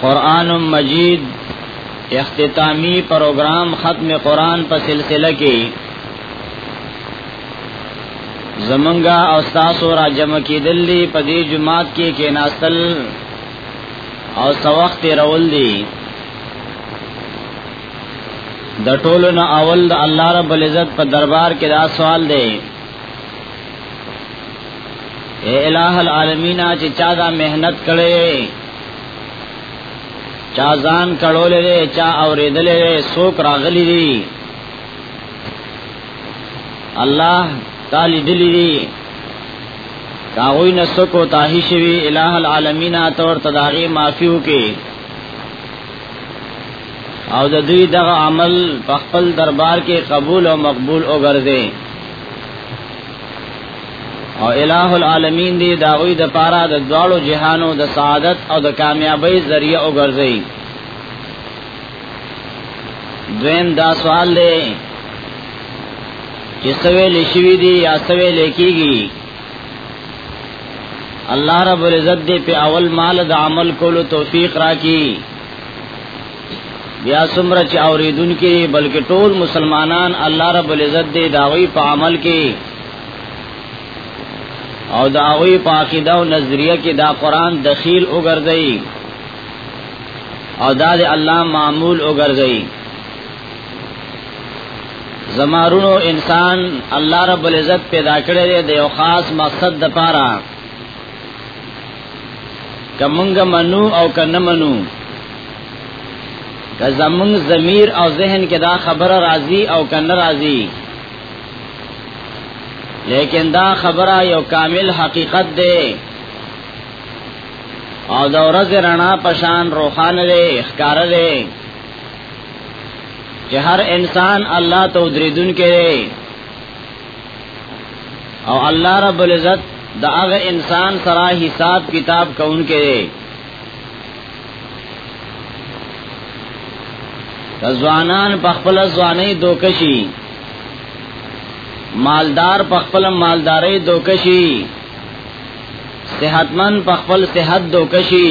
قرآن مجید اختتامی پروگرام ختم قرآن په سلسله کې زمنګا او تاسو را جمع کېدل دي په دې جمعات کې کې ناستل او سوخت رول دي د ټولو نه اول د الله رب العزت په دربار کې دا سوال دی اے الہ العالمین چې چا دا مهنت کړي چا ځان کړولې چا اورېدلې څوک راغلي دي الله تعالی دلی دي کاوی نسکو تاهی شوی الہ العالمین اتور تداغي معافیو کې او د دوی دغه عمل په خپل دربار کې قبول او مقبول وګرځي او الہ العالمین دی داوی د پاره د دواړو جهانو د سعادت او د کامیابی ذریعہ وګرځي دویم دا سوال دی چې سوي لشي دي یا سوي لیکيږي الله رب العزت دې په اول مال د عمل کولو توفیق راکړي بیا څومره چې اوریدونکو بلکې ټول مسلمانان الله رب العزت دې داوی په عمل کې او داوی په عقیده او نظریه کې دا قران دخیل وګرځي او دا دې الله معمول وګرځي زمارونو انسان الله رب العزت پیدا کړی دی د یو خاص مقصد د پاره کمنګ منو او کنه منو که زمنګ ضمیر او ذهن کې دا خبره راضی او کنه راضی لیکن دا خبره یو کامل حقیقت دی او د ورځې رڼا پشان روخان لري ښکار لري چې هر انسان الله ته درېدون کې او الله رب العزت دا هغه انسان سره حساب کتاب کون کې ځوانان په خپل ځواني دوکشي مالدار په خپل مالداري دوکشي صحتمن په خپل صحت دوکشي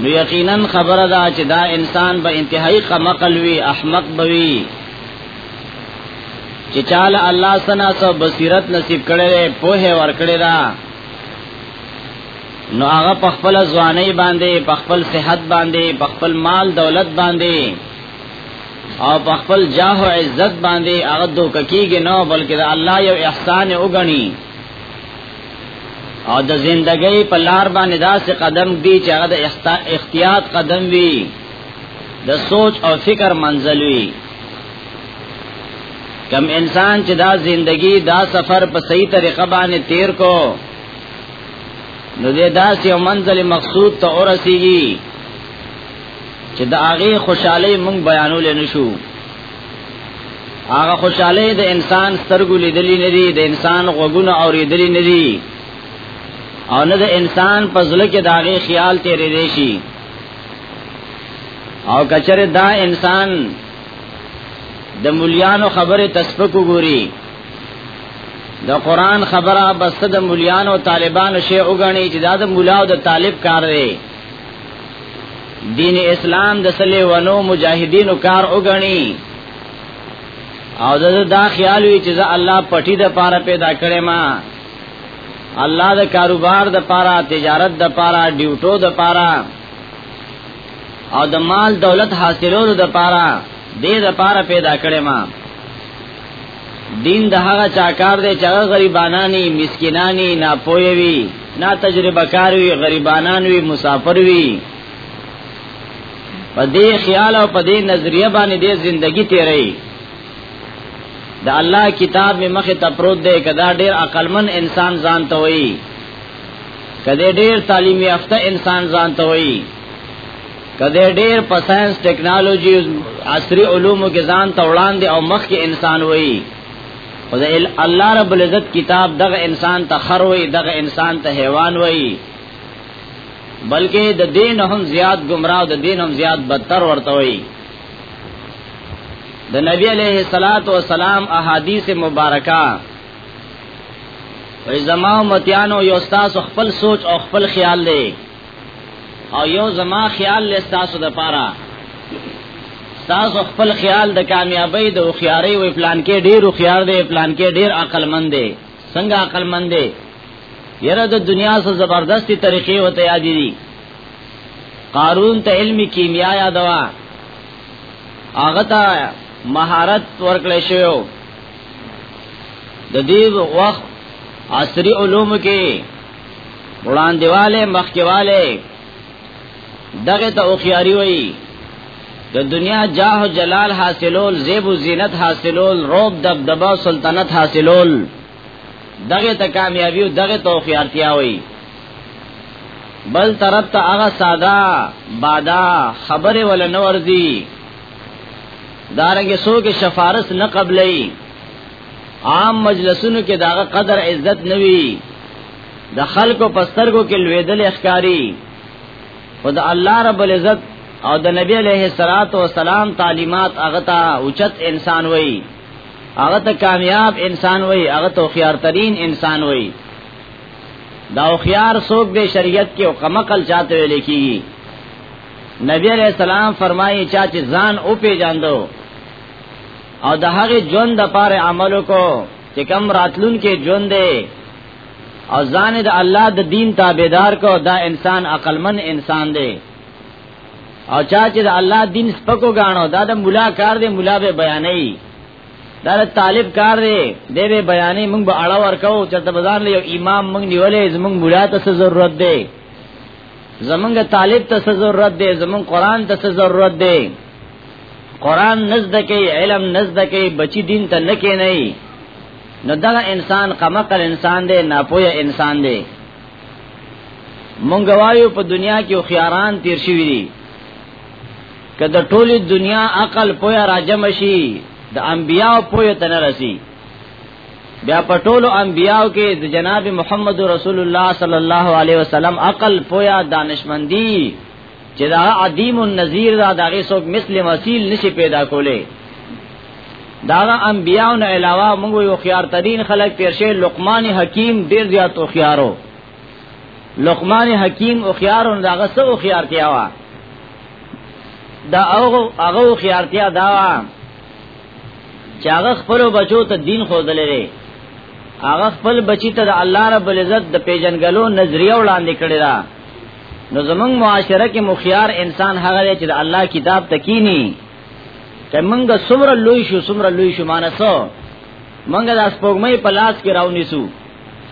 نو یقینا خبره دا چې دا انسان به انتهایی قمقل وی احمق بوي چې چاله الله سنا سو بصیرت نصیب کړي په هه ور کړی دا نو هغه په خپل ځواني باندې په خپل صحت باندې په خپل مال دولت باندې او په خپل جاه او عزت باندې هغه دوک کیږي نو بلکې الله یو احسان وګڼي او د زندګۍ په لار باندې داسې قدم دی چې هغه د احتیاط قدم وي د سوچ او فکر منزل وي کم انسان چې دا زندگی دا سفر په صحیح طریقه باندې تیر کو نو دې داسې یو منزل مقصود ته ورسیږي چې د هغه خوشحالي مونږ بیانول نشو هغه خوشاله د انسان سترګو لیدلې نه دي د انسان غوګونو اورېدلې نه دي او نه د انسان په زړه کې داغه خیال تیرې دی شي او کچره دا انسان د مليانو خبره تسبق وګوري د قران خبره بس د مليانو طالبانو شی وګڼي چې دا د مولا او د طالب کار دی دین اسلام د سلی ونو مجاهدینو کار وګڼي او دا, دا خیال وی چې زه الله پټی د پاره پیدا کړې ما الله د کاروبار د پاره تجارت د پاره ډیوټو د پاره او د مال دولت حاصلولو د پاره دې د پاره پیدا کړې ما دین د هغه چا کار دی چې هغه غریبانانی مسکینانی ناپوهی وي نا تجربه کار وي غریبانان وي مسافر وي په دې خیال او په دې نظریه باندې دې ژوندۍ تیرې د الله کتاب می مخه ته پروت دی کدا ډیر عقلمن انسان ځان ته وایي کدا ډیر تعلیم یافته انسان ځان ته وایي کده ډیر په ساينس ټیکنالوژي عصري علومو کې ځان ته وړاندې او مخ کې انسان وایي خو الله رب العزت کتاب دغه انسان ته خر وایي دغه انسان ته حیوان وایي بلکې د دین هم زیات گمراه او د دین هم زیات بدتر ورته وایي د نبی علیہ الصلات والسلام احادیث مبارکہ وای زما متیانو یو تاسو خپل سوچ او خپل خیال دی او یو زما خیال لستاسو د پاره تاسو خپل خیال د کامیابی د خوخياري وې پلان کې ډیر خوخيار دی پلان کې ډیر عقل مند دی څنګه عقل مند دی یره د دنیا سره زبردستی طریقې وته یاد دي قارون ته علمي کیمیا یا دوا هغه ته مهارت ورکړل شو د دې وخت عصري علوم کې وړاندې والے مخکې والے دغه ته اوخياري وي د دنیا جاه او جلال حاصلول زیب و زینت حاصلول روب دبدبا سلطنت حاصلول دغه ته کامیابی او دغه ته اوخيارتیا وي بل طرف ته هغه ساده بادا خبره ول نه ورځي دارنګه سو کې شفارس نه قبلې عام مجلسونو کې داغه قدر عزت نوي د خلکو پسترګو کې لویدل اخکاری خود الله رب العزت او د نبی علیہ الصلات والسلام تعلیمات هغه ته اوچت انسان وای هغه ته کامیاب انسان وای هغه ته خيار ترين انسان وای دا خيار څوک به شریعت کې او کمقل چاته ویل کیږي نبی علیہ السلام فرمایي چا چې ځان او پیجاندو او د هغه ژوند د پاره عمل کو چې کم راتلون کې ژوند دی او ځان د الله د دین تابعدار کو دا انسان عقلمن انسان دی او چا چې د الله دین سپکو غاڼو دا د مولا کار دی مولا به بیانې دا د طالب کار دی دی به بیانې موږ به اړه ورکو چې د بازار له امام موږ نیولې زموږ مولا ته ضرورت دی زمونږ طالب ته څه ضرورت دی زمونږ قران ته څه ضرورت دی قران نزد کې علم نزد کې بچی دین ته نه کې نه نو دا انسان قمقل انسان دی ناپوهه انسان دی مونږ وایو په دنیا کې خياران تیر شوی دي که د ټولې دنیا عقل پویا راجم شي د انبیاو پویا تنرسي بیا په ټولو انبیاو کې د جناب محمد رسول الله صلی الله علیه وسلم عقل پویا دانشمندی چې دا عدیم النذیر دا دغه څوک مثل وسیل نشي پیدا کوله دا انبیاو نه علاوه موږ یو خيار ترين خلک پیرشه لقمان حکیم ډیر زیات او خيارو لقمان حکیم او خيارو داغه سو خيارتیا وا دا هغه هغه خيارتیا دا وا چې هغه خپل بچو ته دین خو دلره هغه خپل بچی ته د الله رب العزت د پیژنګلو نظریه وړاندې کړی دا نو زمونږ معاشره کې مخیار انسان هغه دی چې د الله کتاب تکینی ته مونږه سمره لوی شو سمره لوی شو مانسو مونږه د سپوږمۍ په لاس کې راونی سو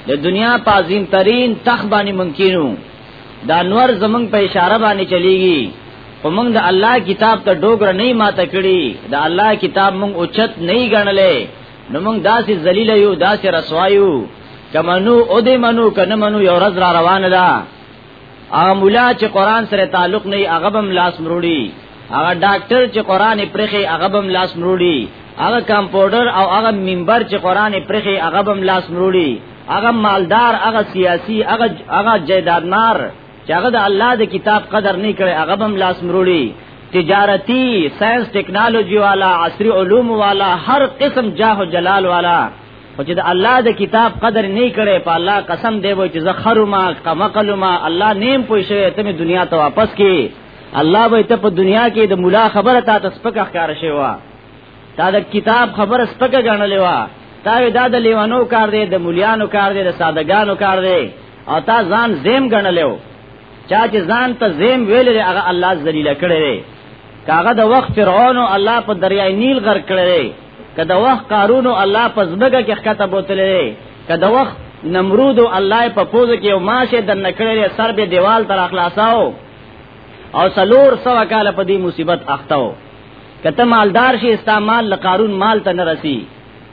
د دنیا په عظیم ترین تخ باندې ممکنو دا نور زمونږ په اشاره باندې چلیږي او موږ د الله کتاب ته ډوګر نه ماته کړی د الله کتاب موږ اوچت نه غنلې نو موږ داسې ذلیل یو داسې رسوا یو کمنو او دې منو کنه منو یو رز را روان ده هغه مولا چې قران سره تعلق نه هغه بم لاس مروړي هغه ډاکټر چې قران پرخي هغه بم لاس مروړي هغه کمپاوډر او هغه منبر چې قران پرخي هغه بم لاس مروړي هغه مالدار هغه سیاسي هغه هغه جیدادمار چې هغه د الله د کتاب قدر نه کړي هغه بم لاس مروړي تجارتی ساينس ټیکنالوژي والا عصري علوم والا هر قسم جاه او جلال والا او چې د الله د کتاب قدر نه کړي په الله قسم دی وای چې زخر ما قمقل ما الله نیم پوي شوی ته دنیا ته واپس کی الله به ته په دنیا کې د مولا خبره تا تسپکه ښکار شوی تا د کتاب خبره سپکه غنلې وا تا دا د لیوانو کار دی د مليانو کار دی د سادهګانو کار دی او تا ځان زیم غنلې چا چې ځان ته زیم ویل دی هغه الله ذلیل کړی دی کاغه د وخت فرعون او الله په دریای نیل غر کړی دی کدا وخت قارون او الله په زبګه کې خطه بوتلې کدا وخت نمرود او الله په پوز کې او ماشه د نکړې سر به دیوال تر اخلاصاو او سلور سو کال په دې مصیبت اختاو کته مالدار شي استعمال لقارون مال ته نه رسی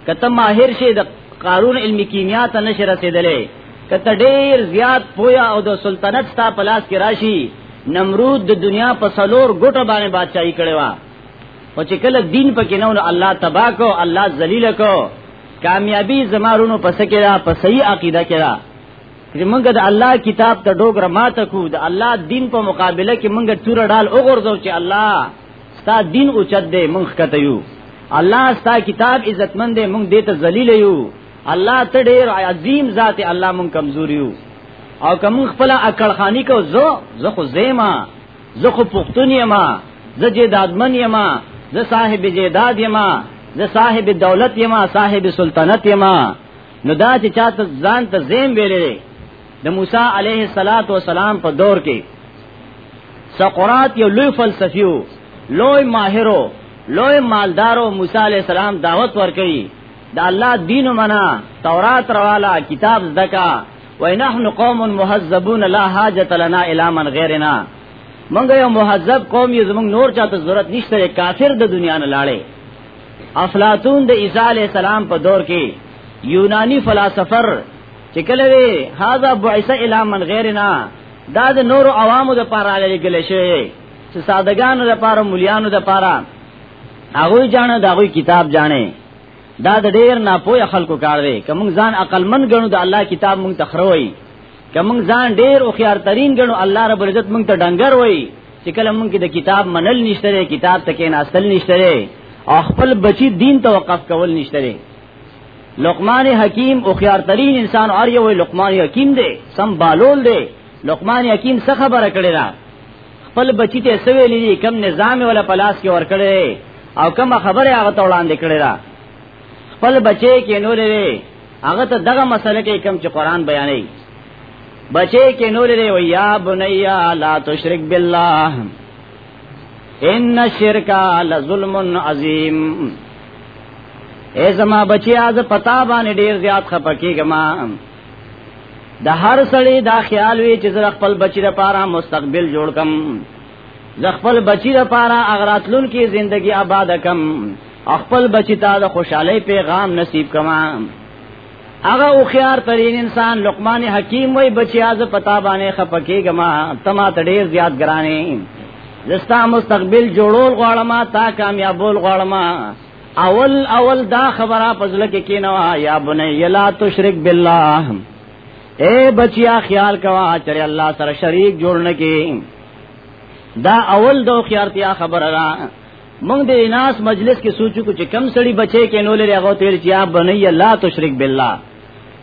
کته ماهر شي د قارون علم کیمیا ته نشه رسیدلې کته ډیر زیات پویا او د سلطنت ستا پلاس کې راشي نمرود د دنیا په سلور ګټه باندې بادشاہي کړي وا او چې کله دین پکې نه نو الله تبا کو الله ذلیل کو کامیابی زمارونو پس کې را په صحیح عقیده کې را چې موږ د الله کتاب ته ډوګره ماته کو د الله دین په مقابله کې موږ تور ډال وګورځو چې الله ستا دین اوچت دی مونږ کته یو الله ستا کتاب عزتمن دی مونږ دې ته ذلیل یو الله ته ډیر عظیم ذات الله مونږ کمزوري یو او کوم خپل عقل خانی کو زو زه خو زیما زه خو پښتون یما زه جیدادمن یما زه صاحب جیداد یما زه صاحب دولت یما صاحب سلطنت یما نو دا چې چاته ځان ته زیم ویلې د موسی علیه الصلاۃ والسلام په دور کې سقراط یو لوی فلسفي وو لوی ماهرو لوی مالدارو موسی علیه السلام دعوت ورکړي د الله دین منا تورات روالا کتاب زدکا وای نحن قوم مهذبون لا حاجت لنا الا من غیرنا مونږ یو مهذب قوم یو زمونږ نور چاته ضرورت نشته کافر د دنیا نه لاړې افلاطون د عیسی علی السلام په دور کې یونانی فلسفر چې کله وی هاذا بعث الی من غیرنا دا د نور عوامو د پاره علی ګل شوی چې سادهګانو د پاره مليانو د پاره هغه جانو دا غوي کتاب جانې دا د ډیر ناپوه خلکو کار دی کوم ځان عقلمن ګڼو د الله کتاب مونږ تخروي کوم ځان ډیر او خيار ترين ګڼو الله رب عزت مونږ ته ډنګر وای چې کله مونږ د کتاب منل نشته کتاب تکې نه اصل نشته او خپل بچی دین ته وقف کول نشته لقمان حکیم او خيارترین انسان اور یو لقمان حکیم دی سم بالول دی لقمان حکیم څه خبره کړی دا خپل بچی ته سوي لري کم نظام ولا پلاس کې ور کړی او کم خبره هغه ته وړاندې کړی دا خپل بچی کې نور لري هغه ته دغه مسله کې کم چې قران بیانې بچی کې نور لري و یا بنیا لا تشرک بالله ان الشرک لظلم عظیم اے زما بچیا ز پتا باندې ډیر زیات خپکیګم د هر سړی دا خیال وی چې زه خپل بچی لپاره مستقبل جوړ کم زه خپل بچی لپاره اغراتلون کې زندگی آباد کم خپل بچی ته د خوشحالي پیغام نصیب کما هغه او خيار ترين انسان لقمان حکیم وای بچیا ز پتا باندې خپکیګما تما تډیر زیات ګرانه زستا مستقبل جوړول غواړم تا کامیابول غواړم اول اول دا خبره پزله کې کینوا یا بنی لا تشرک بالله اے بچیا خیال کوا چر الله سره شریک جوړنه کې دا اول دو خيارتیا خبره را موږ د ناس مجلس کې سوچو کو چې کم سړی بچي کې نو لري هغه تیر چې اپ بني الله تشرک بالله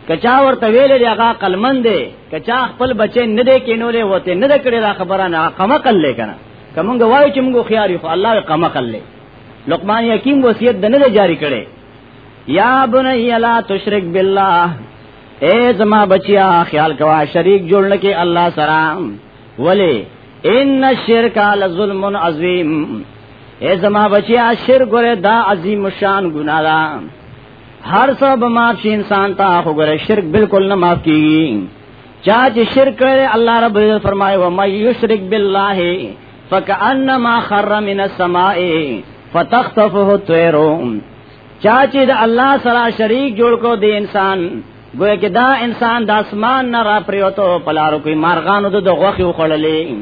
کچا ورته ویل دی هغه قلمن دی کچا خپل بچي نه دی کې نو له وته نه کړی دا خبره نه قمه کړل کنه کومګ وایو چې موږ خيار یو الله قمه کړل لقمان حکیم وصیت د نه جاری کړي یا بني الله تشرک بالله اے زما بچیا خیال کوا شریک جوړل کې الله سلام ولی ان الشرک لظلم عظیم اے زما بچیا شر ګره دا عظیم شان ګناه ده هر څه به معاف شي انسان ته خو ګره شرک بالکل نه معاف کیږي چا چې شرک کړي الله رب عزت فرمایي و مې یشرک بالله فکانما خر من السماء فتخطفه الطير چا چې د الله سره شریک جوړ کو دی انسان گویا کې دا انسان د اسمان نه را پریوتو پلارو کوي مارغانو د غوخي وخړلې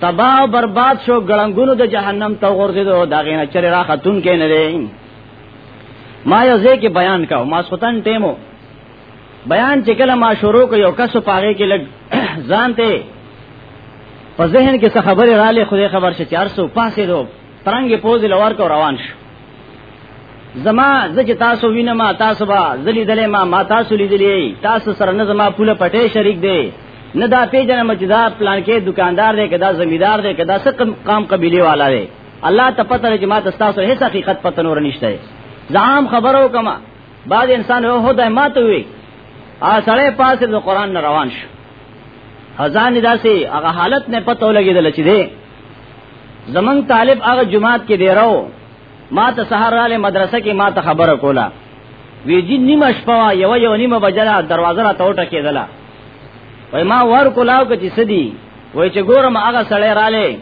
تبا او برباد شو ګړنګونو د جهنم ته ورغیدو دا غینه چر را خاتون کې نه دی ما یو ځکه بیان کاو ما سوتن ټیمو بیان چې کله ما شروع کو یو کس پاغه کې لګ ځان ته په ذهن کې څه خبره را لې خو خبر شې 400 پاسې دو ترنګ پوز لور کو روان شو زما زج تاسو وینم تاسو با زلی دلې ما ما تاسو لیدلې تاسو سره نه زما پوله پټې شریک دی نه دا پیژنم چې دا پلان کې دکاندار دی کدا زمیدار دی کدا څه قام قبيله والا دی الله ته پته لري چې ما تاسو هیڅ حقیقت پته نور نشته زعام خبرو کما بعد انسان هو هدا ماته وي ا سړی پاسه د قران نه روان شو ازان داسي هغه حالت نه پته ولګیدل چې دی زمون طالب هغه جماعت کې دی راو ما ته سحر رااله مدرسه کې ما ته خبره کوله وی جی نیمه شپه یو یو نیمه بجلا دروازه را توټه کېدله وای ما ور کولاو کې سدي وای چې ګورم هغه سړی رااله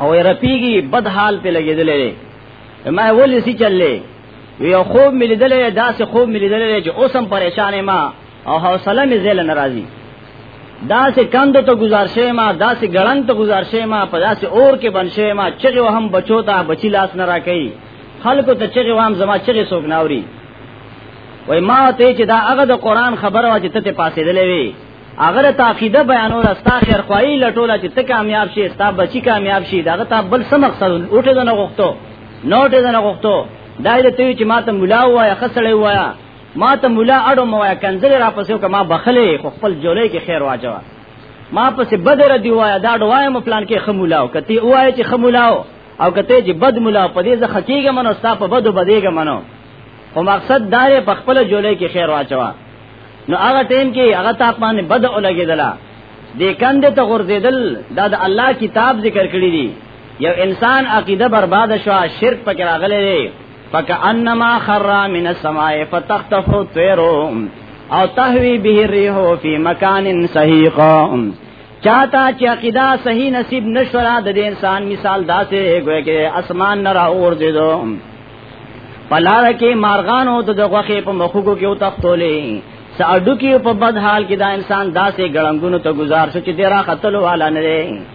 او رپیږي بد حال په لګېدلې ما ولې سي چللې وی خوب ملي دلې داسې خوب ملي دلې چې اوسم پریشانې ما او حوصله می زل ناراضی دا سه کندو ته گزار شوی ما دا سه ګړنګ ته گزار شوی ما په داسې اور کې بن شوی ما چغه وهم بچو ته بچی لاس نه راکې خلکو ته چغه وهم زما چغه سوګ ناوري وای ما ته چې دا هغه د قران خبره وا چې ته پاسې دلې وی اگر تاقیده بیانول استا خیر خوای لټولا چې ته کامیاب شې استا بچی کامیاب شې دا ته بل څه مقصد اوټه نه غوښتو نوټه نه غوښتو دایره ته چې ماته مولا وایا خسړې وایا ما ته مولا اډو مو یا کنځل را پسې او کما بخلې خو خپل جولې کې خیر واجوا ما پسې بدر دی وایا دا ډوایم پلان کې خمولا او کته وای چې خمولا او کته چې بد مولا په دې ځخه کېګه منو ستا په بدو بدېګه منو خو مقصد دار په خپل جولې کې خیر واچوا نو هغه ټیم کې هغه تاپمان بد اولګېدلا دې کند ته غرزیدل دا د الله کتاب ذکر کړی دی یو انسان عقیده برباد شو شرک پکې راغلی دی فکأنما خر من السماء فتخطف الطير او تهوي به الريح في مكان سحيق چاته چې عقیده صحیح نصیب نشره د دې انسان مثال داسې ګویا کې اسمان نه را اور دي دو پلار کې مارغانو د غوخه په مخو کې او تختولې ساډو کې په بد حال کې دا انسان داسې ګړنګونو ته گزار شو چې ډیره قتل والا نه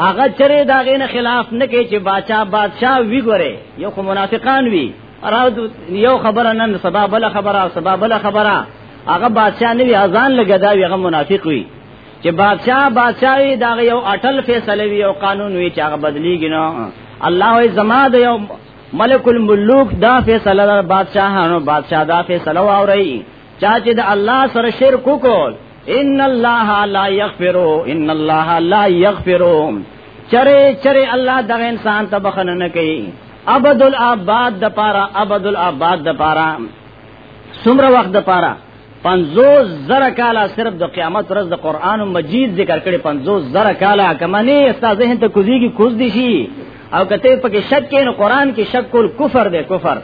هغه چرې دا غینه خلاف نه کوي چې بادشاہ بادشاہ وی ګوره یو خو منافقان وی راو یو خبره نن سبا بل خبره او سبا بل خبره هغه بادشاہ نه وی اذان لګدا وی هغه منافق وی چې بادشاہ بادشاہ وی دا یو اٹل فیصله وی او قانون وی چې هغه بدلیږي نو الله وی زما د یو ملک الملوک دا فیصله بادشاہانو بادشاہ دا فیصله واوري چا چې د الله سره شرک وکول ان الله لا یغفر ان الله لا یغفر چره چره الله دغه انسان ته بخنه نه کوي ابد الاباد د پارا ابد الاباد د پارا سمره وخت د پارا 50 زره کالا صرف د قیامت ورځ د قران مجید ذکر کړي 50 زره کالا کمنه استاد ذهن ته کوزيږي کوز دي شي او کته پکې شک کین قران کې شک کول کفر دی کفر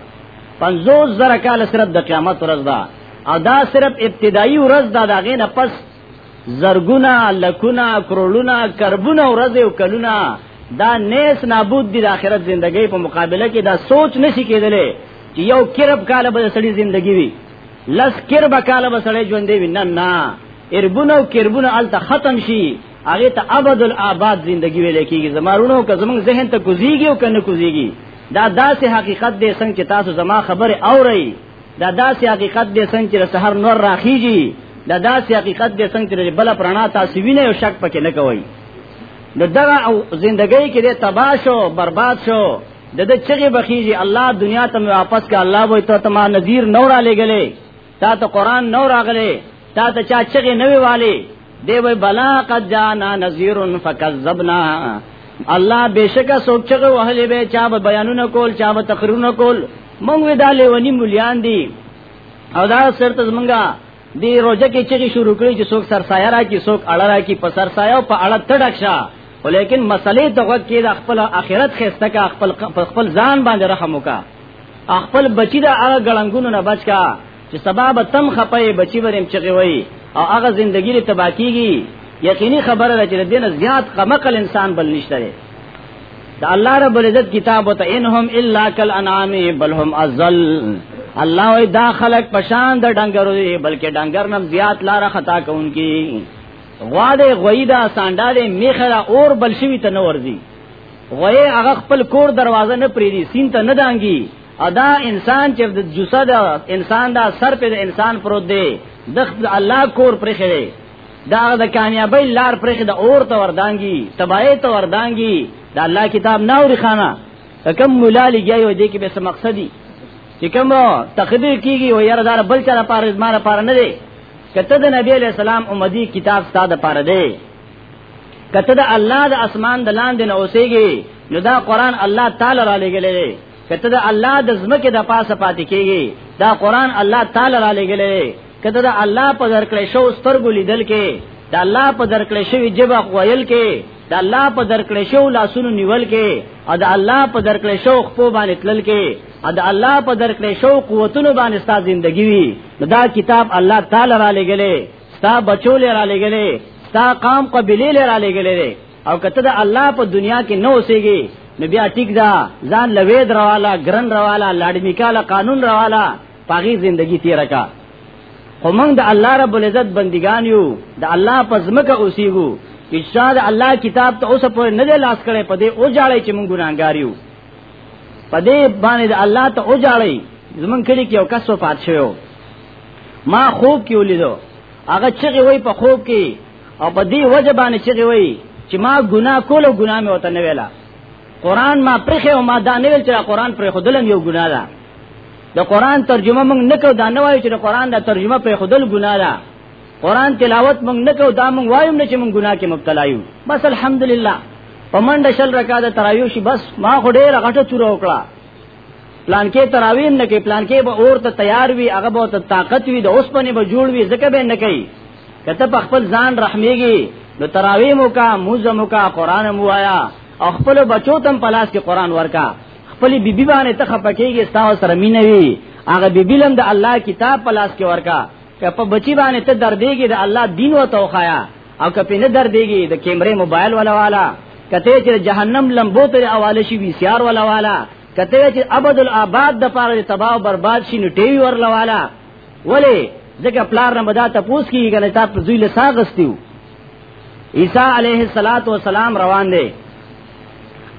پنځوس زره کال صرف د قیامت ورځ ده او دا صرف ابتدایي ورځ ده دا غینه پس زرګونه لکونه کرولونه کربونه ورځ او کلونه دا نیس نابود دی د آخرت زندگی په مقابله کې دا سوچ نشي کېدلی چې یو کرب کاله به سړی زندگی وي لس کرب کاله به سړی ژوندې وي نه نه اربونه او کربونه الته ختم شي هغه ته ابد الاباد زندگی ویل کېږي زمارونو که زمونږ ذهن ته کوزيږي او کنه کوزيږي دا داسې حقیقت دی څنګه چې تاسو زما خبره اورئ دا داسې حقیقت دی څنګه چې سحر نور راخیږي دا داسې حقیقت دی څنګه چې بل پرانا تاسو وینئ او شک پکې نه کوئ د دغه او زندګۍ کې د تباہ شو برباد شو د د چغې بخیږي الله دنیا ته واپس کا الله وې ته تما نذیر نور علی ګلې تا ته قران نو راغله تا ته چا چغه نوې والي دی وی بلا قد جانا نذیر فکذبنا الله بشکا سوک چغه وهلې به چا به بیانونه کول چا به تقریرونه کول مونږ وی دالې ونی مليان دي او دا سرته زمونږه دی روزه کې چغه شروع کړی چې سوک سرسایه را کی سوک اړه را کی په سرسایه او په اړه تډک شه ولیکن مسلې دغه کې د خپل اخرت خسته کا خپل خپل ځان باندې رحم وکا خپل بچی دا هغه ګړنګونو نه بچ کا چې سبب تم خپې بچی وریم چغي وای او هغه زندگی له تبا کیږي یقیني خبره ده چې د دین زیات قمقل انسان بل نشته دی دا الله رب العزت کتاب وت انهم الا کل انعام بل هم ازل الله وی دا خلق پشان د ډنګرو دی بلکې ډنګر نم زیات لار خطا کوونکی غوا دې غوی دا سانډا دې میخره اور بل شوی ته نور دی غوی هغه خپل کور دروازه نه پریدي سین ته نه دانګي ادا انسان چې د جسد انسان دا سر په انسان پروت دی د الله کور پرخه دا د کامیابی لار پرخه د اور ته وردانګي تبای ته وردانګي د الله کتاب نه اوري خانه کم مولا لګي و دې کې به څه مقصدی چې کوم تقدیر کیږي و یاره دار بل چا پاره زما لپاره نه دی کته د نبی علی السلام امدی کتاب ستاده پاره دی کته د الله د اسمان د لاندې نه اوسېږي نو دا قران الله تعالی را لګلې کته د الله د زمکه د پاسه پاتې کېږي دا قران الله تعالی را لګلې کته د الله په درکړې شو سترګو لیدل کې د الله په درکړې شوی جبه ویل کې د الله په درکړې شو لاسونو نیول کې او د الله په درکړې شو خپو باندې تلل کې او د الله په درکړې شو قوتونو باندې ستاسو ژوندۍ وي دا کتاب الله تعالی را لګلې ستا بچو لري را لګلې ستا قام قبيله لري را لګلې او کته د الله په دنیا کې نو اوسېږي نو بیا ټیک دا ځان لوید رواله ګرن رواله لاډمیکاله قانون رواله پاغي زندگی تیر کا خو موږ د الله رب العزت بندگان یو د الله په ځمکه اوسېږو اشاء الله کتاب ته اوس په نه لاس کړي په دې او جاړي چې موږ ګناګار یو په دې باندې د الله ته او جاړي زمون کلی کې یو کس وفات شوی ما خوب کې ولیدو هغه چې وای په خوب کې او په دې وجه باندې چې وای چې ما ګناه کول او ګناه مې وته نه ویلا قران ما پرخه او ما دا نه ویل چې قران پر خودل یو ګناه ده د قران ترجمه موږ نه کو دا نه وایو چې د قران د ترجمه پر خودل ګناه ده قران تلاوت موږ نه کو دا موږ وایم نه چې موږ ګناه کې مبتلا یو بس الحمدلله پمنډ شل رکعات تراویح شي بس ما خو ډېر غټه چور وکړه پلان کې تراویم نه کې پلان کې به اور ته تیار وي هغه به ته طاقت وي د اوس پنه به جوړ وي زکه به نه کوي کته په خپل ځان رحمېږي نو تراویم کا موزم کا قران موایا او خپل بچو تم پلاس کې قران ورکا خپل بیبي باندې ته خپکیږي تاسو سره مينوي هغه بیبي لم د الله کتاب پلاس کې ورکا که په بچی باندې ته دردېږي د الله دین او توخایا او کپی نه در دیږي د کیمرې موبایل ولا والا کته چې جهنم لمبو ته اواله شي وی سیار ولا والا کته چې ابد الاباد د پاره تباہ او برباد شي نو ټي وی ورلا والا ولی ځکه پلار نه بدا ته پوس کیږي کنه تا په ذیل ساغستیو عیسی علیه الصلاۃ والسلام روان دی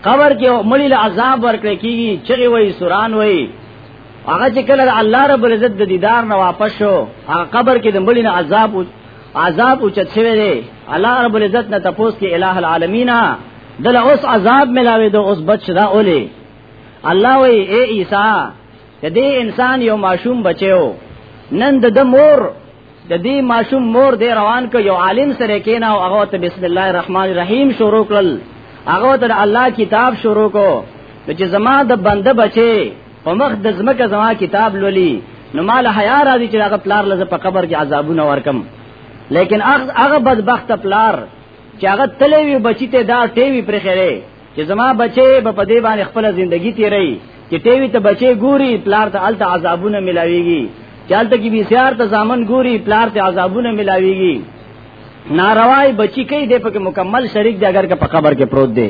قبر کې مړی له عذاب ورکړي کیږي چې وای سوران وای هغه چې کله الله رب العزت د دیدار نه واپس شو هغه قبر کې د مړی نه عذاب عذاب اوچت شوی دی الله رب العزت نه تپوس کې الہ العالمین دل اوس عذاب ملاوي دو اوس بچ دا اولی الله وی اے عیسی ته دې انسان یو ماشوم بچو نن د مور د دې ماشوم مور دې روان کو یو عالم سره کینا او هغه ته بسم الله الرحمن الرحیم شروع کړل هغه ته الله کتاب شروع کو چې زما د بنده بچي په مخ د زمکه زما کتاب لولي نو مال حیا راځي چې هغه پلار لزه په قبر کې عذابونه ورکم لیکن هغه بدبخت پلار چې هغه تلې وی بچی ته دا ټیوی پر خېره چې زما بچي به په دې باندې خپل ژوندۍ تیري چې ټیوی ته بچي ګوري پلار ته الته عذابونه ملاويږي چالتہ کی بی سیار ته ځامن ګوري پلار ته عذابونه ملاويږي ناروای بچی کوي د پکې مکمل شریک دی اگر که په قبر کې پروت دی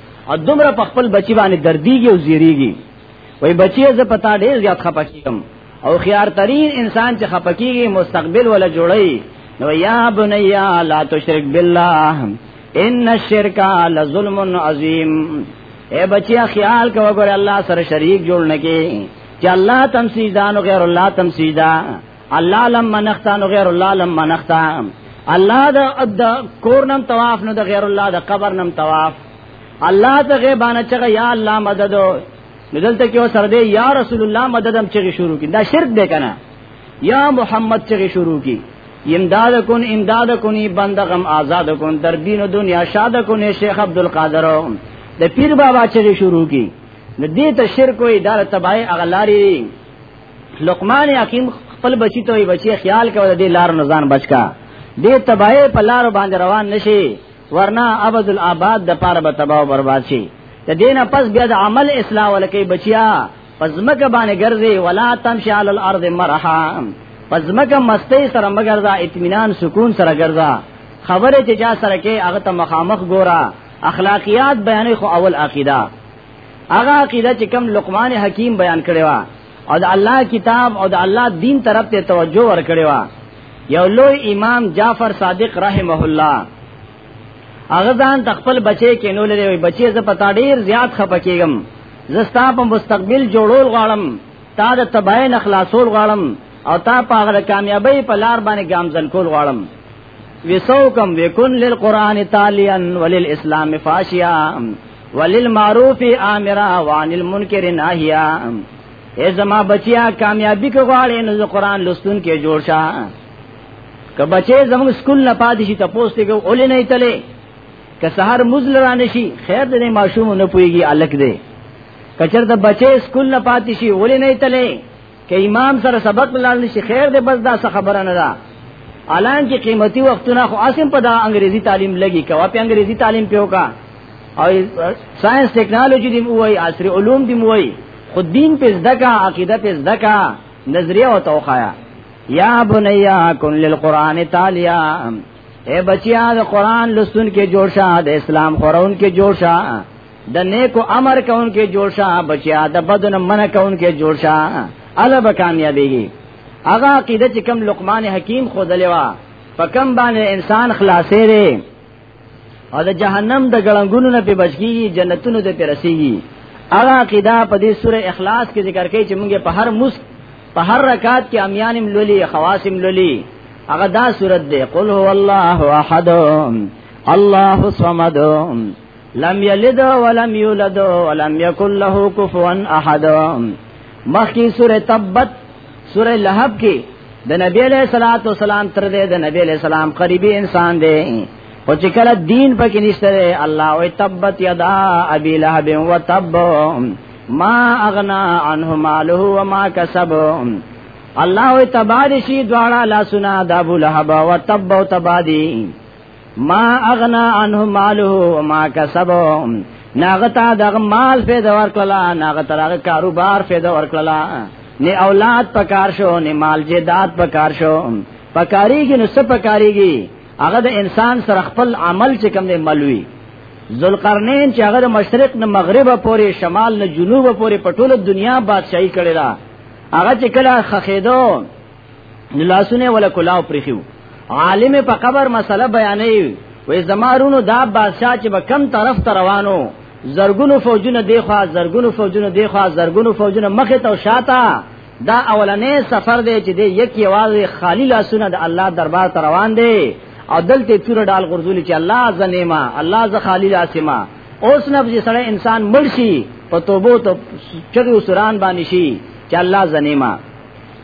او دومره په خپل بچی باندې دردیږي او زیریږي وای بچی زه پتا ډیر زیات خپکیم او خيار ترين انسان چې خپکیږي مستقبل ولا جوړي نو یا بنیا لا تشرک بالله ان الشرک لظلم عظیم اے بچیا خیال کو ګور الله سره شریک جوړ نه کی چې الله تم سیدان غیر الله تم سیدان الله لم منختا نو غیر الله لم منختا الله د د کور نم طواف نو د غیر الله د قبر نم طواف الله ته غیبانه چغه یا الله مدد دلته کې سر دې یا رسول الله مددم چغه شروع کی دا شرک دی کنه یا محمد چغه شروع کی امداد کن امداد کنی بندغم آزاد کن در دین و دنیا شاد کن شیخ عبدالقادر د پیر بابا چغه شروع کی نو دې ته شرک وې دار تبای اغلاری لقمان حکیم خپل بچی ته بچی خیال کوي د لار نه ځان بچکا د تباہی په لار باندې روان نشي ورنا ابد الاباد د پاره به تباہ او برباد شي د دینه پس بیا د عمل اصلاح ولکې بچیا پزمک باندې ګرځي ولا تمشي علی الارض مرحا پزمک مستی سره مګرځا اطمینان سکون سره ګرځا خبره چې چا سره کې هغه ته مخامخ ګورا اخلاقیات بیانې خو اول عقیده هغه عقیده چې کم لقمان حکیم بیان کړی و او د الله کتاب او د الله دین طرف ته توجه ور کړی و یو لوی امام جعفر صادق رحمه الله هغه ځان تخپل بچي کې نو لري بچي ز پتا ډیر زیات خپکیږم زستا په مستقبل جوړول غواړم تا د تبای نه خلاصول غواړم او تا په هغه کامیابی په لار باندې ګامزن کول غواړم وسوکم وکن للقران تالیا وللاسلام فاشیا وللمعروف امرا وعن المنکر ناهیا اے زما بچیا کامیابی کو غواړې نو قرآن لستون کې جوړ شه که بچې زموږ سکول نه پاتې شي تاسو ته کو اولې نه تلې که سحر مزل را نشي خیر دې ماشوم نه پويږي الک دې کچر ته بچې سکول نه پاتې شي اولې نه تلې کې امام سره سبق لاړ نشي خیر دې بس دا څه خبره نه ده الان کې قیمتي وختونه خو اسیم په دا انګریزي تعلیم لګي کوا په انګریزي تعلیم پیو کا او ساينس ټیکنالوژي دی موي عصري علوم دی موي خود دین په زده کا عقیده په زده کا نظریه او توخایا یا بنیا کن للقران تالیا اے بچیا د قران لسن کې جوړ شه د اسلام قران کې جوړ شه د نیکو امر کون کې جوړ شه بچیا د بدن من کون کې جوړ شه الا به کامیابیږي هغه عقیده چې کم لقمان حکیم خو دلوا په کم باندې انسان خلاصې لري او د جهنم د ګړنګونو نه په بچکیږي جنتونو ته رسیږي هغه عقیده په دې سوره اخلاص کې ذکر کوي چې موږ په هر مس په هر رکعت کې امیانم لولي خواسم لولي هغه دا سورته قل هو الله احد الله الصمد لم یلد ولم یولد ولم یکن له کفوا احد مخکی سوره تبت سوره لهب کې د نبی علیہ الصلات والسلام تر دې د نبی علیہ السلام قریبي انسان دی او چې کله دین پکې نشته الله او تبت یدا ابي لهب وتب ما اغنا عنه ماله وما کسب الله او تبارشی دواړه لا سنا د ابو لهب او تب او تبادی ما اغنا عنه ماله وما کسب ناغتا دغ مال پیدا ورکلا ناغتا دغ کاروبار پیدا ورکلا نه اولاد پکار شو نه مال جداد پکار شو پکاریږي نو څه پکاریږي هغه د انسان سره خپل عمل چې کوم دی ملوي ذوالقرنین چې هغه د مشرق نه مغرب پورې شمال نه جنوب پورې په ټوله دنیا بادشاہي کړې ده هغه چې کله خخېدو لاسونه ولا کلاو پرخیو عالم په قبر مسله بیانې وې زمارونو دا بادشاہ چې به کم طرف ته روانو زرګونو فوجونه دی خو زرګونو فوجونه دی خو زرګونو فوجونه مخه ته شاته دا اولنې سفر دی چې دی یک یوازې خالی لاسونه د الله دربار ته روان دی او دلته تور ډال غرزول چې الله زنیما الله ز خالی لاسما اوس نه چې سړی انسان مرشي په توبو ته چغي وسران باندې شي چې الله زنیما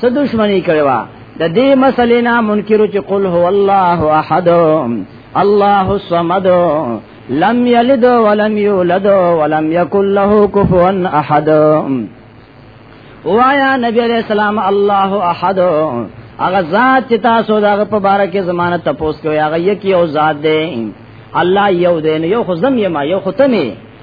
څه دښمنی کړی و د دې مسلې نه منکرو چې قل هو الله احد الله الصمد لم یلد ولم یولد ولم یکن له کفوا احد وایا نبی علیہ السلام الله احد هغه ذات چې تاسو دغه په باره کې زمانه تپوس کوي هغه یکی او ذات دی الله یو دی نو یو خو زم یم یو خو ته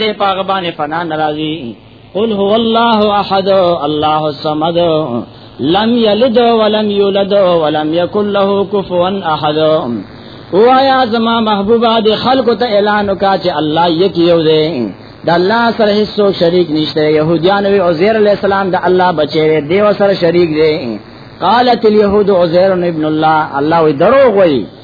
دې پاغه باندې فنا ناراضي قل هو الله احد الله الصمد لم يلد ولم يولد ولم يكن له كفوا احد وایا زما محبوبا د خلکو ته اعلان وکا چې الله یک یو دی د الله سره هیڅ شریک نشته يهوديان وی عزير عليه السلام د الله بچی دی دیو سره شریک دی قالت اليهود عزير ابن الله الله وی دروغ وی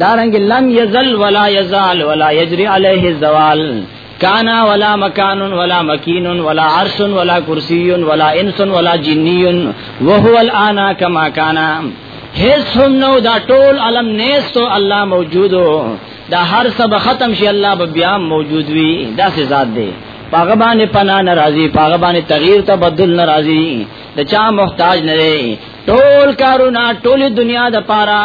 دارنګ لم یزل ولا یزال ولا یجری علیه الزوال کانا ولا مکان ولا مکین ولا عرش ولا کرسی ولا انس ولا جنی وهو الان کما کانا هیڅ هم نو دا ټول علم نیستو الله موجودو دا هر څه به ختم شي الله به بیا موجود وي دا څه ذات دی پاغه باندې پنا ناراضي پاغه باندې تغییر تبدل ناراضي د چا محتاج نه دی ټول کارونه ټول دنیا د پاره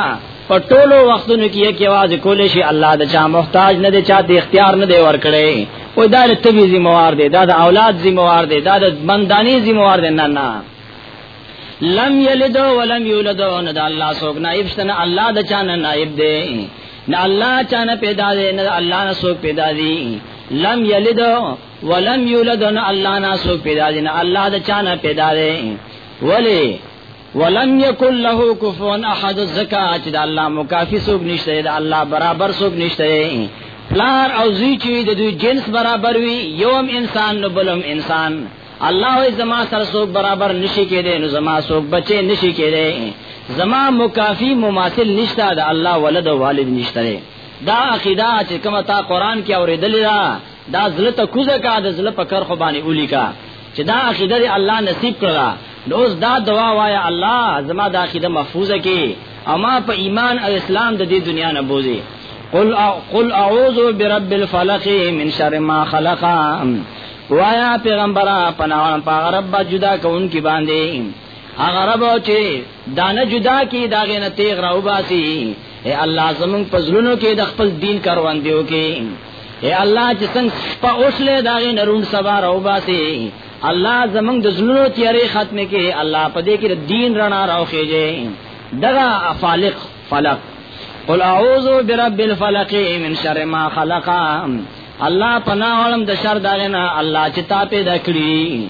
په ټولو وختونو کې یو کې واځي کولې شي الله د چا محتاج نه دی چا د اختیار نه دی ورکړي او دا د تبي ذمہوار دی دا د اولاد ذمہوار دی دا د بندانی ذمہوار دی نه نه لم یلد ولم یولد نه د الله څوک نائب شته نه الله د چا نه نائب دی نه الله چا نه پیدا دی نه الله نه څوک پیدا دی لم یلد ولم یولد نه الله نه څوک پیدا دی نه الله د چا نه پیدا دی ولی ولم یکن له کفوا احد زکا چې د الله مکافي څوک نشته د الله برابر څوک نشته پلار او زوی چې د دوی جنس برابر وي یوم انسان نو بلم انسان الله زما سره څوک برابر نشي کېدی نو زما څوک بچي نشي کېدی زما مکافي مماثل نشته د الله ولد او والد نشته دا عقیده چې کومه تا قران کې اورېدلې ده دا زړه ته کوزه کا د زړه په کرخو باندې ولیکا چې دا عقیده دی الله نصیب کړه نو اوس دا دعا وایا الله زما دا عقیده محفوظه کی او ما په ایمان او اسلام د دې دنیا نه بوزي قل قل اعوذ برب الفلق من شر ما خلق وایا پیغمبره پناه په رب جدا کون کی باندې هغه رب چې دانه جدا کی داغه نه تیغ راوباسي اے الله زمون پزلونو کې د خپل دین کاروان دیو کې اے الله چې څنګه په اوسله داغه نرون سبا راو باسي الله زمون د زلونو تیارې ختمه کې الله په دې کې دین رڼا راوخیږي دغه افالق فلق قل اعوذ برب الفلق من شر ما خلق الله پناولم د شر داغه نه الله چې تا پیدا کړی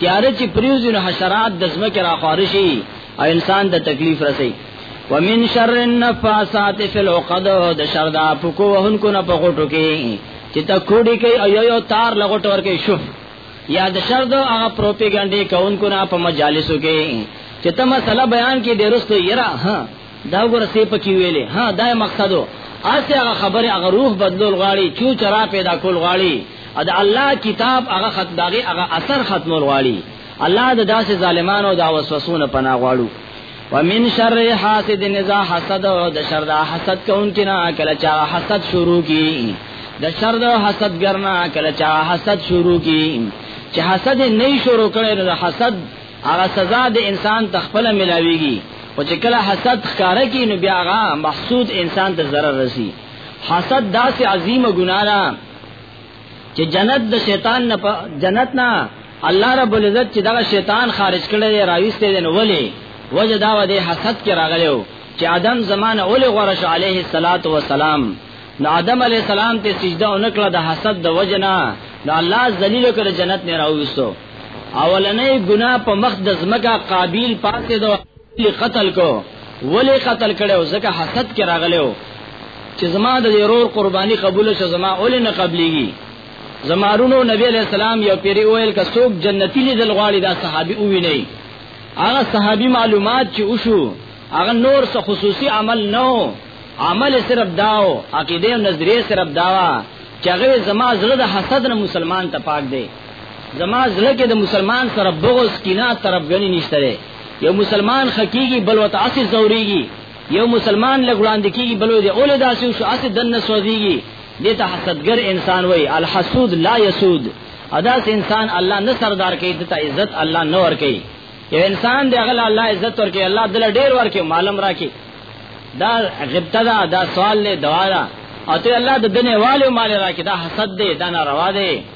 تیاره چې پریوزي نو حشرات د زمکه را خارشي او انسان د تکلیف رسي ومن شر النفاسات فی العقد د شر د پکو وهونکو نه په غټو کې چې تا کوډی کوي او یو یو تار لغټ ورکه شو یا د شر د هغه پروپاګاندا کوونکو نه په مجالسو کې چې ته مسله بیان کې ډیرسته یرا ها دا وګوره سی پکې ویلې ها دا مقصدو اسه هغه خبره هغه روح بدلول غواړي چو چرا پیدا کول غواړي ا د الله کتاب هغه خط داغه هغه اثر ختمول غواړي الله د داسې ظالمانو دا وسوسونه پناه غواړو ومن شر حاسد اذا حسد د شر د حسد کونکي نه کله چا حسد شروع کی د شر د حسد ګرنا کله چا حسد شروع کی چې حسد نه شروع کړي د حسد هغه سزا د انسان تخپل ملاويږي او چې کله حسد ښکارا کی نو بیا هغه محسود انسان ته ضرر رسی حسد داسې عظیمه ګناه ده چې جنت د شیطان نه جنت نه الله رب العزت چې دا شیطان خارج کړي دی راويسته دی نو ولي وجه دا و دی حسد کې راغلو چې آدم زمانه اول غرش عليه الصلاه والسلام نو آدم علی السلام ته سجده اونکړه د حسد د وجنا نو الله ذلیل کړ جنت نه راوستو اولنې ګنا په مخ د زمکا قابیل پاتې دو قتل کو ولی قتل کړو زکه حسد کې راغلو چې زما د ضرور قرباني قبول شه زما اول نه قبليږي زمارونو نبی علیہ السلام یو پیری ویل کا څوک جنتی لیدل غواړي دا صحابي وی نه هغه صحابي معلومات چې وشو هغه نور څه خصوصي عمل نو عمل صرف داو عقیده او نظریه صرف داوا چې هغه زما زړه د حسد نه مسلمان ته پاک دی زما زړه کې د مسلمان سره بغض کینه طرفګنی نشته دی یو مسلمان خکیږي بل وت اسی زوريږي یو مسلمان لګولاند کیږي بل د اول داسې شو اسی دن سوځيږي دته حسدګر انسان وای الحسود لا يسود اداس انسان الله نه سردار کوي دته عزت الله نه ور کوي یو انسان دی غل الله عزت ور کوي الله دل ډیر ور کوي معلوم راکي دا غبطه دا دا سوال له دواړه او ته الله د دنیا والو مال راکي دا حسد دی دا ناروا دی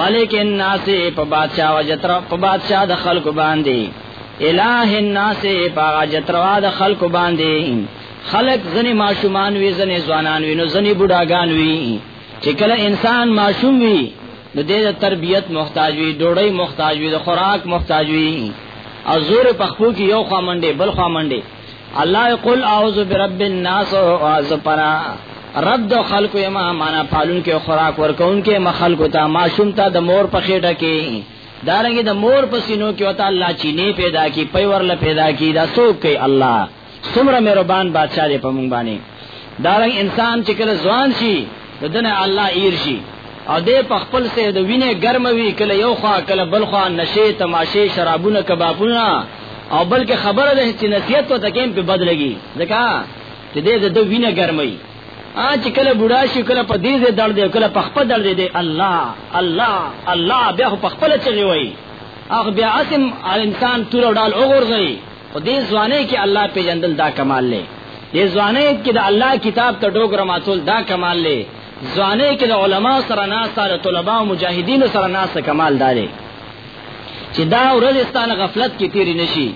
ملک الناس په بادشاہ وجتر په بادشاہ د خلق باندې الہ الناس په وجتروا د خلق باندې خلق زنی ماشومان وی زنی ځوانان وی نو زنی بډاګان وی چې کله انسان ماشوم وی نو د تربیت محتاج وی ډوړی محتاج وی د خوراک محتاج وی او زور په خپل کې یو خامنډي بل خامنډي الله یقول اعوذ برب الناس اعوذ پرا رب د خلق یما معنا پالون کې خوراک ورکون کې مخلق ته معصوم ته د مور په خېټه کې دارنګ د مور په سینو کې وتا الله چینه پیدا کی پیورله پیدا کی دا څوک کوي الله سمره مهربان بادشاہ دې په مونږ باندې دارنګ انسان چې کله ځوان شي نو دنه الله ایر شي او دې په خپل سه د وینې ګرموي کله یو خوا کله بل خوا نشه تماشه شرابونه کبابونه او بلکې خبره ده چې نصیحت ته کېم په بدلږي ځکه چې دې د وینې ګرمي ا چې کله بوډا شي کله په دې دې درد دی کله په خپل درد دی الله الله الله بیا په خپل چغي وای اخ بیا اسم انسان تور ډال وګورځي خو دې ځواني کې الله پیژندل دا کمال لې دې ځواني کې د الله کتاب ته ډوګره ماتول دا کمال لې ځواني کې د علما سره ناس سره طلباء او مجاهدین سره ناس کمال داري چې دا ورځستان غفلت کې تیر نشي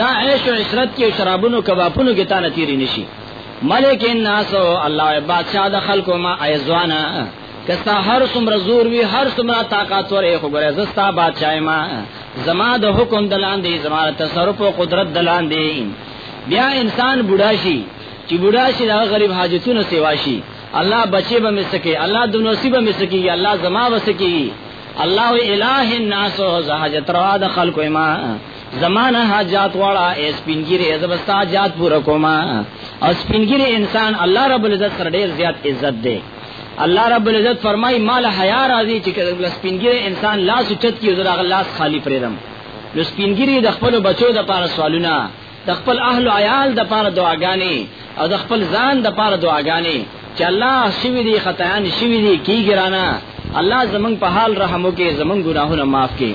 دا عیش او عشرت کې شرابونو کبابونو کې تانه تیر نشي ملک الناس الله بادشاہ د خلکو ما ایزوانا کستا هر څومره زور وی هر څومره طاقت ورې خو ګره زستا بادشاہ ما زما د حکم دلاندې زما تصرف او قدرت دلاندې بیا انسان بوډا شي چې بوډا شي دا غریب حاجتونو سیوا شي الله بچي به مسکه الله د نصیب مسکه الله زما وسکه الله الہ الناس او زهاجت را د خلق ما زمانہ حاجات والا اس پنګری ازبستا جات پورا کوما اس پنګری انسان الله رب العزت سره ډیر زیات عزت دی الله رب العزت فرمای مال حیا راضی چې کله سپینګری انسان لاس چت کی زرا غلاس خالی پریدم نو سپینګری د خپل بچو د پاره سوالونه د خپل اهل او عیال د پاره دعاګانې او د خپل ځان د پاره دعاګانې چې الله شوی دی خطایان شوی دی کیګرانا الله زمنګ په حال رحم وکي زمنګ ګناهونه معاف کړي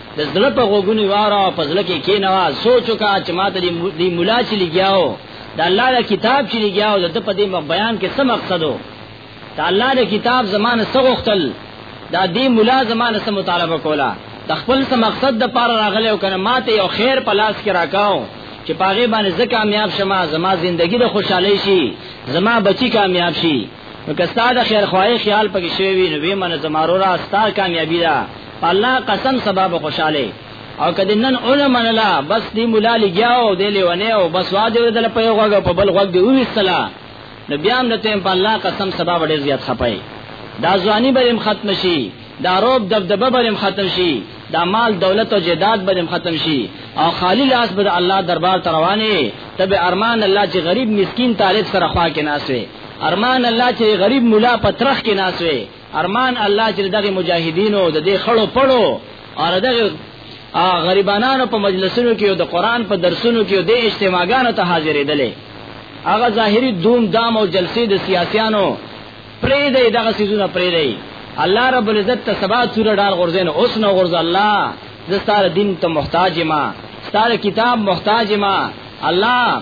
د زړه په غوګونی واره په زړه کې کینوا سوچو کا چې ماته دې مولا چې لګیاو د الله د کتاب چې لګیاو د په دې بیان کې څه مقصد وو د الله د کتاب زمانه څه غوښتل دا دې مولا زمانه څه مطالبه کولا د خپل څه مقصد د پاره راغلی او کنه ماته یو خیر په لاس کې راکاو چې پاغه باندې زه کامیاب شمه زما زندگی د خوشحالي شي زما بچی کامیاب شي نو که ستاسو خیر خواهی خیال پکې شوی وي نو به من زمارو را ستاسو کامیابی ده الله قسم سبب خوشاله او کدی نن علماء لا بس دی مولا لګیاو دی لیونه او بس واده ودل په یو غوګه په بل غوګ دی وېستلا نو بیا هم نته په الله قسم سبا ډېر زیات خپای دا ځواني بریم ختم شي دا روب دبدبه بریم ختم شي دا مال دولت او جیداد بریم ختم شي او خالی لاس بد الله دربار تروانه تب ارمان الله چې غریب مسکین طالب سره خوا کې ناسوي ارمان الله چې غریب مولا پترخ کې ناسوي ارمان الله چې دغه مجاهدینو د دې خړو پړو او دغه غریبانو په مجلسونو کې او د قران په درسونو کې او د اجتماعګانو ته حاضرېدلې هغه ظاهري دوم دام او جلسې د سیاسيانو پرې دی دغه سيزونه پرې دی الله رب العزت ته سبا سور ډار غرزین اوس نو غرز الله زستار دین ته محتاج ما ستاره کتاب محتاج ما الله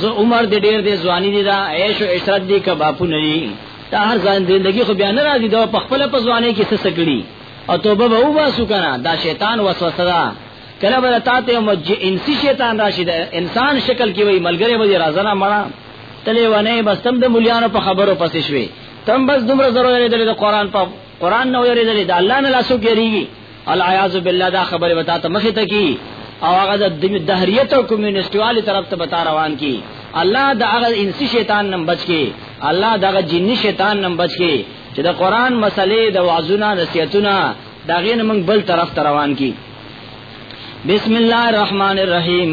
زه عمر دې ډېر دې ځواني دي دا عيش او عشرت دي کبابو نه دي دا هر ځان زندگی خو بیا نه راځي دا په خپل په ځواني کې څه سکړي او توبه به وباسو کنه دا شیطان وسوسه ده کله به تا ته مج انسی شیطان راشي دا انسان شکل کې وي ملګری به راځه نه مړه تلې ونه بس تم د مليانو په خبرو پسې شوي تم بس دومره ضرورت لري د قران په قران نو یریدل دا الله نه لاسو کیږي العیاذ بالله دا خبره وتا ته مخه ته کی او هغه د دهریت او کمیونستوالي طرف ته بتا روان کی الله دا هغه انسی شیطان نم بچ کی الله دا هغه جنی شیطان نم بچ کی چې د قران مسلې د وعظونه نصیحتونه دا غین موږ بل طرف ته روان کی بسم الله الرحمن الرحیم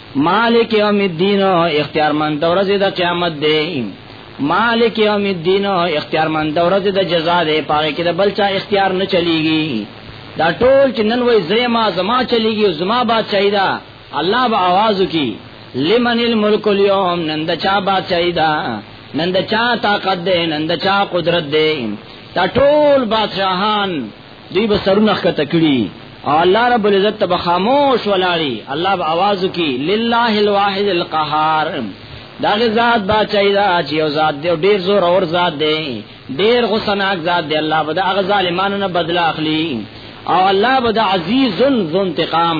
مالک یوم الدین اختیار من دورز دا قیامت دے مالک یوم الدین اختیار من دورز دا جزا دے پاگے کی دا بلچا اختیار نہ چلی گی دا ټول چې نن وای زما زما چلیږي زما بادشاہی دا الله به आवाज کی لمن الملک اليوم نن دا چا بادشاہی دا نن دا چا طاقت دے نن دا چا قدرت دے دا ټول بادشاہان دوی به سرونه ښکته کړي او الله رب العزت ته به خاموش ولاړي الله به आवाज وکي لله الواحد القهار داغه ذات با چایدا چې یو ذات دی ډیر زور اور ذات دی ډیر غسناک ذات دی الله به د هغه ظالمانو نه بدلا اخلي او الله به د عزیز ذو انتقام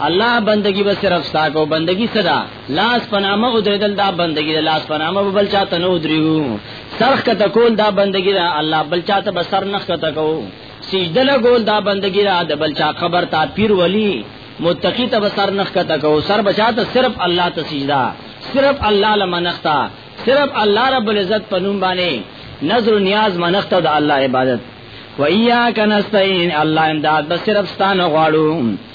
الله بندگی به صرف ستا کو بندگی صدا لاس پنامه او دریدل دا بندگی دا لاس پنامه بل چاته نو دریو سرخ کته کول دا بندگی دا الله بل چاته به سر نخ کته کو سجده لګول دا بندگی دا د بل چا خبر تا پیر ولی متقی ته سر نخ کته کو سر بچاته صرف الله ته سجدا صرف الله لمنختا صرف الله رب العزت پنوم باندې نظر نیاز منخته د الله عبادت و ایاک نستعين الله امداد بس صرف ستانه غواړو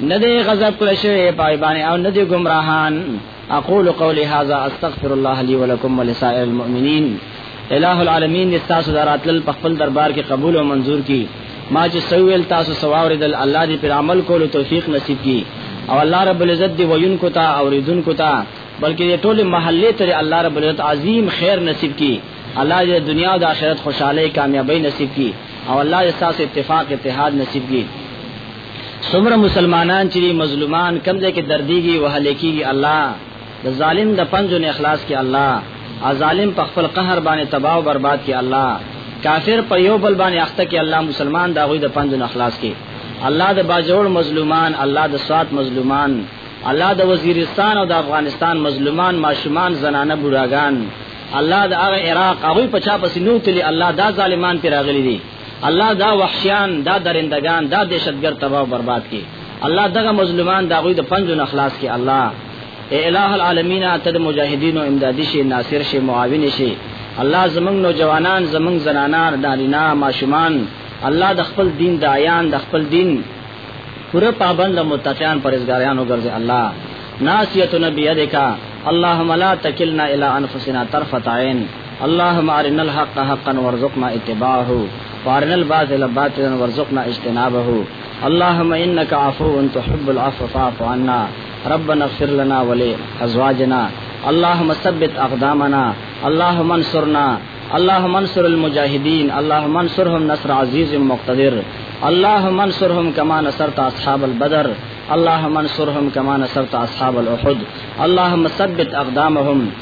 نه دی غضب کړی شوی پای باندې او نه دی گمراهان اقول قولی هذا استغفر الله لي ولكم ولسائر المؤمنين الہ العالمین دې تاسو دراتل په خپل دربار کې قبول او منزور کړي ما چې سویل تاسو سواوریدل الله دې پر عمل کولو توفیق نصیب کړي او الله رب العزت دې وین کو تا اوریدون کو تا بلکې دې ټول محله ته الله رب العزت عظیم خیر نصیب کړي الله دې دنیا او د آخرت خوشاله کامیابی نصیب کړي او الله دې تاسو اتفاق اتحاد نصیب کړي څومره مسلمانان چې مظلومان کم ځای کې درديږي وهل کېږي الله د ظالم د پنځو نه اخلاص کې الله ا ظالم په خپل قهر باندې تباہ او برباد کې الله کافر په یو بل باندې اخته کې الله مسلمان دا غوي د پنځو نه اخلاص کې الله د باجوړ مظلومان الله د سوات مظلومان الله د وزیرستان او د افغانستان مظلومان ماشومان زنانه بوډاګان الله د هغه عراق هغه په چا پسې نو تلی الله دا ظالمان پر راغلي دي الله دا وحشیان دا درندگان دا دهشتګر تباہ او برباد کی الله دغه مظلومان دا غوی د پنځو نخلاص کی الله اے الہ العالمین ته د مجاهدینو امدادی شي ناصر شي معاون شي الله زمنګ نوجوانان زمنګ زنانان نارینا ماشومان الله د خپل دین دایان د خپل دین پوره پابند متقیان پرهیزګاریان وګرځي الله ناسیتنا بیدک اللهم لا تکلنا الی انفسنا طرفت عین اللهم ارنا الحق حقا وارزقنا اتباعه وارنا الباطل باطلا وارزقنا اجتنابه اللهم انك عفو تحب العفو فاعف عنا ربنا اغفر لنا ولازواجنا اللهم ثبت اقدامنا اللهم انصرنا اللهم انصر المجاهدين اللهم انصرهم نصر عزيز مقتدر اللهم انصرهم كما نصرت اصحاب البدر اللهم انصرهم كما نصرت اصحاب الاحد اللهم ثبت اقدامهم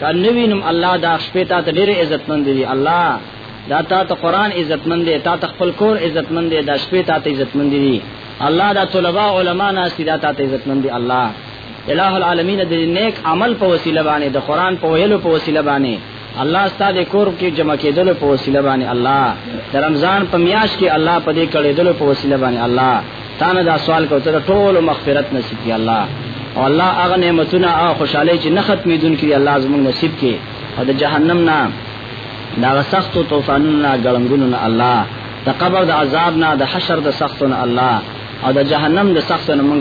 دا نوی نوم الله دا شپې تا ته ډېر عزتمند دی الله دا تا ته قران عزتمند دی تا ته خپل کور عزتمند دی دا شپې تا ته عزتمند دی الله دا طلباء علما ناس دي دا تا ته عزتمند دی الله الہ العالمین د نیک عمل په وسیله باندې د قران په ویلو په وسیله باندې الله ستاسو کور کې جمع کېدل په وسیله باندې الله د رمضان په میاش کې الله په دې کړېدل په وسیله باندې الله تانه دا سوال کو ته ټول مغفرت نصیب کی الله او الله هغه نعمتونه او خوشاله چې نه ختمېدونکي الله زموږ نصیب کی او د جهنم نه دا سخت او طوفانونو نه ګړنګونو نه الله د قبر د عذاب نه د حشر د سختو نه الله او د جهنم د سختو نه موږ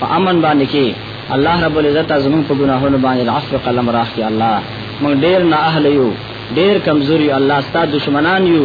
په امن باندې کې الله رب العزت زموږ په ګناهونو باندې العفو قلم راخي الله موږ ډیر نه اهل یو ډیر کمزوري الله ستاسو دشمنان یو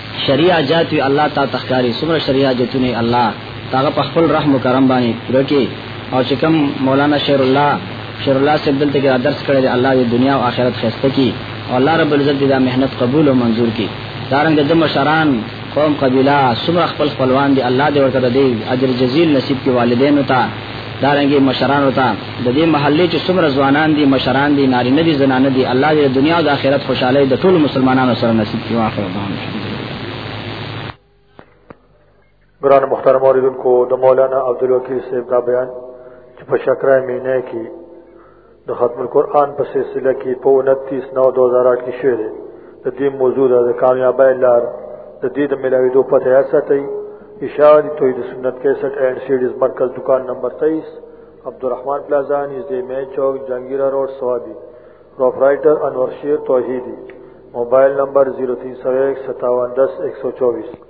شرعي حاجات وي الله تا ته ښکاري څومره شرعي حاجتونه یې الله د هغه په خپل رحم و کرم باندې پوره کړي او چې کوم مولانا شیر الله شیر الله صاحب دلته کې درس کړی دی الله دې دنیا او آخرت ښایسته کړي او الله رب العزت دې دا محنت قبول او منظور کړي دارنګه د مشران قوم قبیله څومره خپل خپلوان دي الله دې ورته دې اجر جزیل نصیب کړي والدینو ته دارنګه مشرانو ته د دې محلې چې څومره ځوانان دي مشران دي نارینه دي زنانه دي الله دې د دنیا او د آخرت خوشاله د ټولو مسلمانانو سره نصیب کړي واخر دعوانا ګران محترم اوریدونکو د مولانا عبدالوکیل صاحب دا بیان چې په شکرای مینه کې د ختم القرآن په سلسله کې په 29 نو 2008 کې شوې ده د دې موضوع د کامیابی لار د دې د ملاویدو پته یا ساتي اشاره دي توحید سنت 61 اینڈ سیډیز مرکز دکان نمبر 23 عبدالرحمن پلازا نږدې مین چوک جنگیرا روډ سوابي پرپرایټر انور شیر توحیدی موبایل نمبر 03015710124